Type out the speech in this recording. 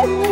Bye.